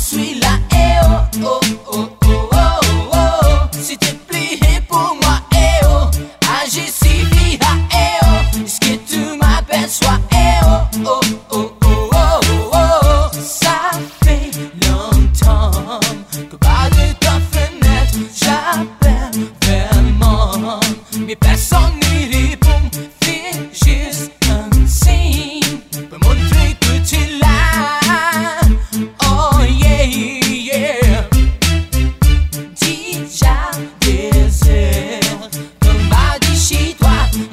suis là, eh oh, oh, oh, oh, oh, oh. Si tu plies pour moi, eh oh, agis si vite, eh oh. Est-ce que tu m'aperçois, eh oh, oh, oh, oh, oh, oh. Ça fait longtemps que pas de ta fenêtre, j'appelle vraiment. Mais personne n'y répond, figé.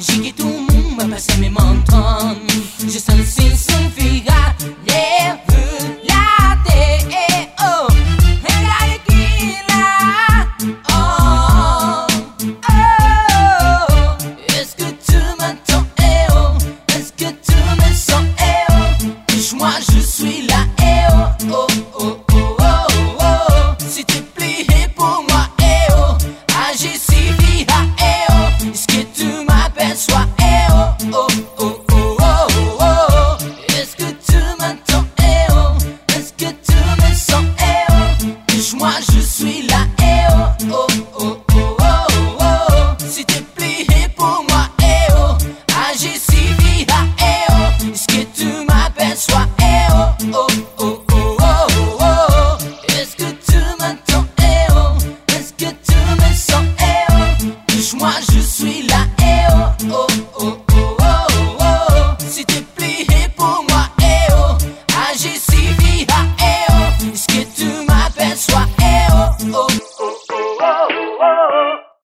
chiquitum, mamá se me mama. moi je suis